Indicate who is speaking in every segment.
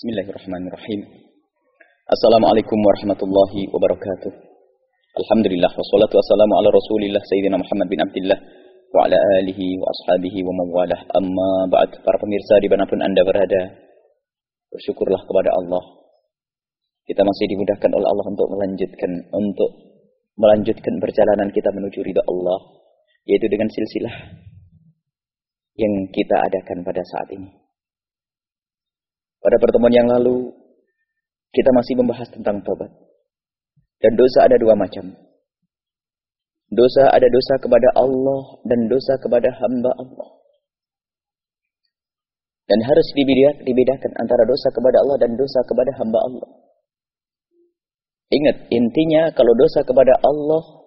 Speaker 1: Bismillahirrahmanirrahim. Assalamualaikum warahmatullahi wabarakatuh. Alhamdulillah wassalatu wassalamu ala Rasulillah Sayyidina Muhammad bin Abdullah wa ala alihi wa ashabihi wa mawalah. Amma ba'd para pemirsa di mana pun Anda berada, bersyukurlah kepada Allah. Kita masih dimudahkan oleh Allah untuk melanjutkan untuk melanjutkan perjalanan kita menuju ridha Allah, yaitu dengan silsilah yang kita adakan pada saat ini. Pada pertemuan yang lalu, kita masih membahas tentang tobat. Dan dosa ada dua macam. Dosa ada dosa kepada Allah dan dosa kepada hamba Allah. Dan harus dibedakan antara dosa kepada Allah dan dosa kepada hamba Allah. Ingat, intinya kalau dosa kepada Allah,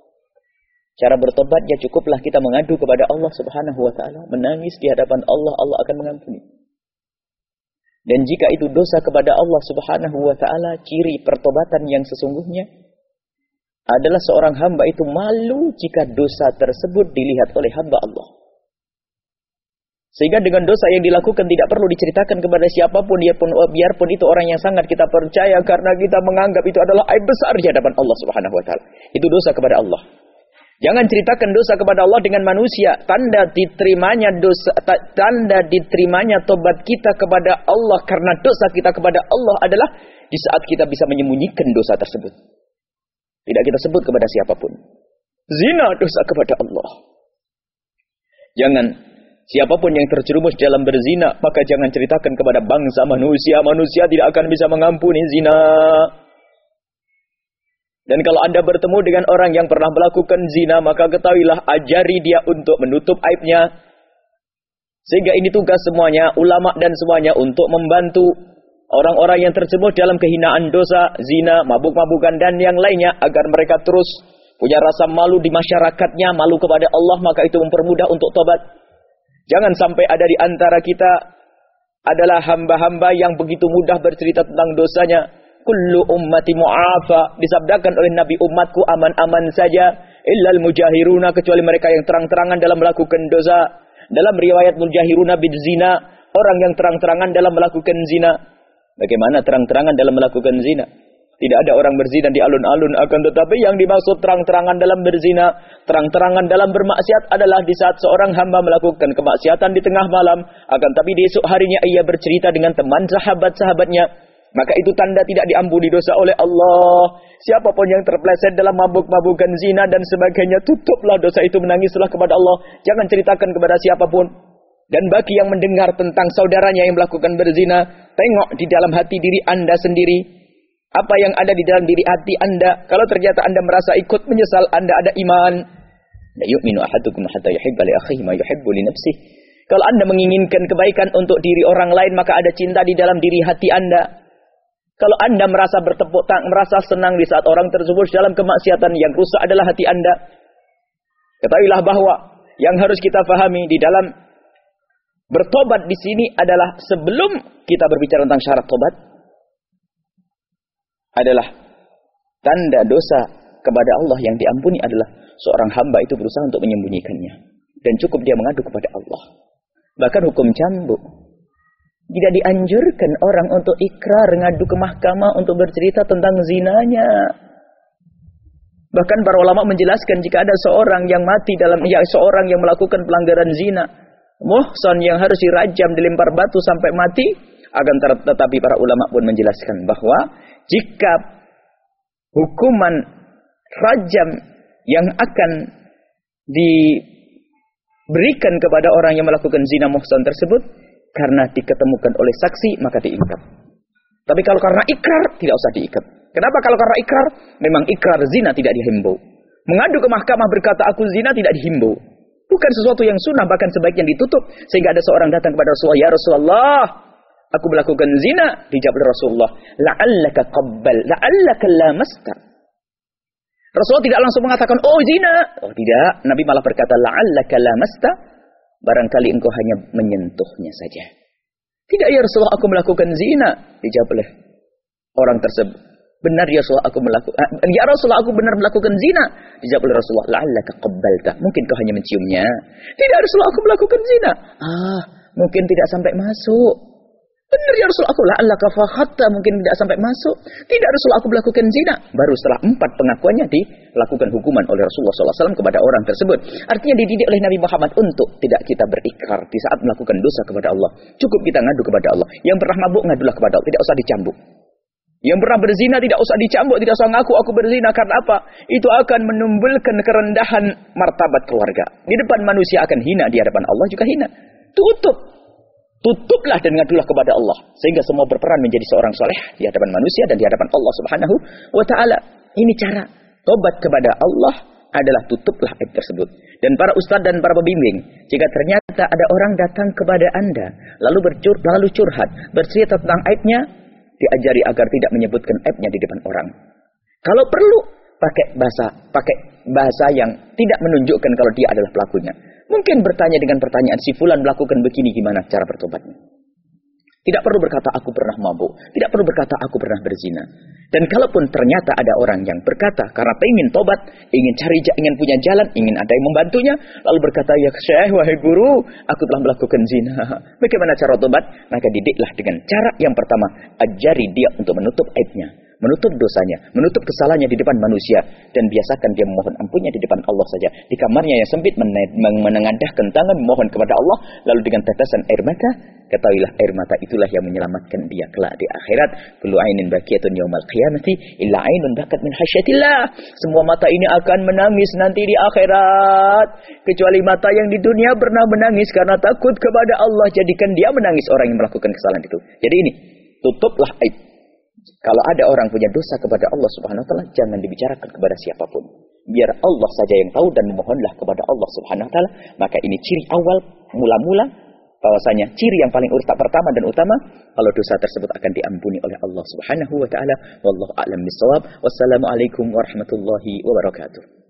Speaker 1: cara bertobatnya cukuplah kita mengadu kepada Allah subhanahu wa ta'ala. Menangis di hadapan Allah, Allah akan mengampuni. Dan jika itu dosa kepada Allah Subhanahu wa taala, ciri pertobatan yang sesungguhnya adalah seorang hamba itu malu jika dosa tersebut dilihat oleh hamba Allah. Sehingga dengan dosa yang dilakukan tidak perlu diceritakan kepada siapa pun, biarpun, biarpun itu orang yang sangat kita percaya karena kita menganggap itu adalah aib besar di hadapan Allah Subhanahu wa taala. Itu dosa kepada Allah. Jangan ceritakan dosa kepada Allah dengan manusia. Tanda diterimanya dosa, tanda diterimanya tobat kita kepada Allah karena dosa kita kepada Allah adalah di saat kita bisa menyembunyikan dosa tersebut. Tidak kita sebut kepada siapa pun. Zina dosa kepada Allah. Jangan siapa pun yang terjerumus dalam berzina, maka jangan ceritakan kepada bangsa manusia. Manusia tidak akan bisa mengampuni zina. Dan kalau anda bertemu dengan orang yang pernah melakukan zina, maka ketahuilah ajari dia untuk menutup aibnya. Sehingga ini tugas semuanya, ulama dan semuanya untuk membantu orang-orang yang terjerumus dalam kehinaan dosa, zina, mabuk-mabukan dan yang lainnya agar mereka terus punya rasa malu di masyarakatnya, malu kepada Allah, maka itu mempermudah untuk tobat. Jangan sampai ada di antara kita adalah hamba-hamba yang begitu mudah bercerita tentang dosanya, kullu ummati mu'afa. Disabdakan oleh Nabi umatku aman-aman saja. Illal mujahiruna kecuali mereka yang terang-terangan dalam melakukan dosa. Dalam riwayat mujahiruna bid zina orang yang terang-terangan dalam melakukan zina. Bagaimana terang-terangan dalam melakukan zina? Tidak ada orang berzina di alun-alun akan tetapi yang dimaksud terang-terangan dalam berzina terang-terangan dalam bermaksiat adalah di saat seorang hamba melakukan kemaksiatan di tengah malam. Akan tapi di esok harinya ia bercerita dengan teman sahabat-sahabatnya maka itu tanda tidak diampuni dosa oleh Allah. Siapa pun yang terpleset dalam mabuk-mabukan zina dan sebagainya, tutuplah dosa itu menangislah kepada Allah. Jangan ceritakan kepada siapa pun. Dan bagi yang mendengar tentang saudaranya yang melakukan berzina, tengok di dalam hati diri anda sendiri. Apa yang ada di dalam diri hati anda. Kalau ternyata anda merasa ikut menyesal, anda ada iman. La yu'minu ahadukum hatta yuhibba li ma yuhibbu li nafsihi. Kalau anda menginginkan kebaikan untuk diri orang lain, maka ada cinta di dalam diri hati anda. Kalau anda merasa bertepuk tangan, merasa senang di saat orang tersebut dalam kemaksiatan yang rusak adalah hati anda. Ketahuilah bahwa yang harus kita pahami di dalam bertobat di sini adalah sebelum kita berbicara tentang syarat tobat adalah tanda dosa kepada Allah yang diampuni adalah seorang hamba itu berusaha untuk menyembunyikannya dan cukup dia mengadu kepada Allah. Bahkan hukum cambuk tidak dianjurkan orang untuk ikrar ngadu ke mahkamah untuk bercerita tentang zinanya. Bahkan para ulama menjelaskan jika ada seorang yang mati dalam ya seorang yang melakukan pelanggaran zina, muhsan yang harus dirajam dilempar batu sampai mati, akan tetapi para ulama pun menjelaskan bahwa jika hukuman rajam yang akan diberikan kepada orang yang melakukan zina muhsan tersebut karena diketemukan oleh saksi maka diikat. Tapi kalau karena ikrar tidak usah diikat. Kenapa kalau karena ikrar? Memang ikrar zina tidak dihimbau. Mengadu ke mahkamah berkata aku zina tidak dihimbau. Bukan sesuatu yang sunnah bahkan sebaiknya ditutup sehingga ada seorang datang kepada Rasulullah, "Ya Rasulullah, aku melakukan zina." Dijawab oleh Rasulullah, "La'allaka qabbal, la'allaka lamasta." Rasulullah tidak langsung mengatakan, "Oh zina." Oh tidak, Nabi malah berkata, "La'allaka lamasta." Barangkali engkau hanya menyentuhnya saja. Tidak ya Rasulullah aku melakukan zina. Dijawab oleh orang tersebut. Benar ya Rasulullah aku melakukan ya Rasulullah aku benar melakukan zina. Dijawab oleh Rasulullah, la'allaka qabbalta. Mungkin kau hanya menciumnya. Tidak Rasulullah aku melakukan zina. Ah, mungkin tidak sampai masuk. Benar ya Rasul aku lah Allah kafahatta mungkin tidak sampai masuk. Tidak Rasul aku melakukan zina. Baru setelah empat pengakuannya dilakukan hukuman oleh Rasulullah SAW kepada orang tersebut. Artinya dididik oleh Nabi Muhammad untuk tidak kita berikrar di saat melakukan dosa kepada Allah. Cukup kita ngadu kepada Allah. Yang pernah mabuk ngadulah kepada Allah. Tidak usah dicambuk. Yang pernah berzina tidak usah dicambuk, tidak usah ngaku aku berzina karena apa? Itu akan menimbulkan kerendahan martabat keluarga. Di depan manusia akan hina, di hadapan Allah juga hina. Tutup Tutuplah dan ngadulah kepada Allah. Sehingga semua berperan menjadi seorang soleh di hadapan manusia dan di hadapan Allah subhanahu wa ta'ala. Ini cara. Tobat kepada Allah adalah tutuplah aib tersebut. Dan para ustadz dan para pembimbing, jika ternyata ada orang datang kepada anda, lalu bercur, lalu curhat, bercerita tentang aibnya, diajari agar tidak menyebutkan aibnya di depan orang. Kalau perlu, pakai bahasa, pakai bahasa yang tidak menunjukkan kalau dia adalah pelakunya. Mungkin bertanya dengan pertanyaan si fulan melakukan begini gimana cara bertobatnya. Tidak perlu berkata aku pernah mabuk. Tidak perlu berkata aku pernah berzina. Dan kalaupun ternyata ada orang yang berkata karena ingin tobat, ingin cari ingin punya jalan, ingin ada yang membantunya, lalu berkata ya syekh wahai guru, aku telah melakukan zina. Bagaimana cara tobat? Maka didiklah dengan cara yang pertama, ajari dia untuk menutup aibnya menutup dosanya, menutup kesalahannya di depan manusia dan biasakan dia memohon ampunnya di depan Allah saja. Di kamarnya yang sempit menengadahkan tangan memohon kepada Allah lalu dengan tetesan air mata, ketahuilah air mata itulah yang menyelamatkan dia kelak di akhirat. Kullu ainin bakiyatun yaumal qiyamati illa ainun bakat min hasyatillah. Semua mata ini akan menangis nanti di akhirat kecuali mata yang di dunia pernah menangis karena takut kepada Allah jadikan dia menangis orang yang melakukan kesalahan itu. Jadi ini tutuplah aib kalau ada orang punya dosa kepada Allah Subhanahu wa taala, jangan dibicarakan kepada siapa pun. Biar Allah saja yang tahu dan memohonlah kepada Allah Subhanahu wa taala. Maka ini ciri awal mula-mula bahwasanya ciri yang paling utama pertama dan utama kalau dosa tersebut akan diampuni oleh Allah Subhanahu wa taala. Wallahu a'lam bissawab. Wassalamualaikum warahmatullahi wabarakatuh.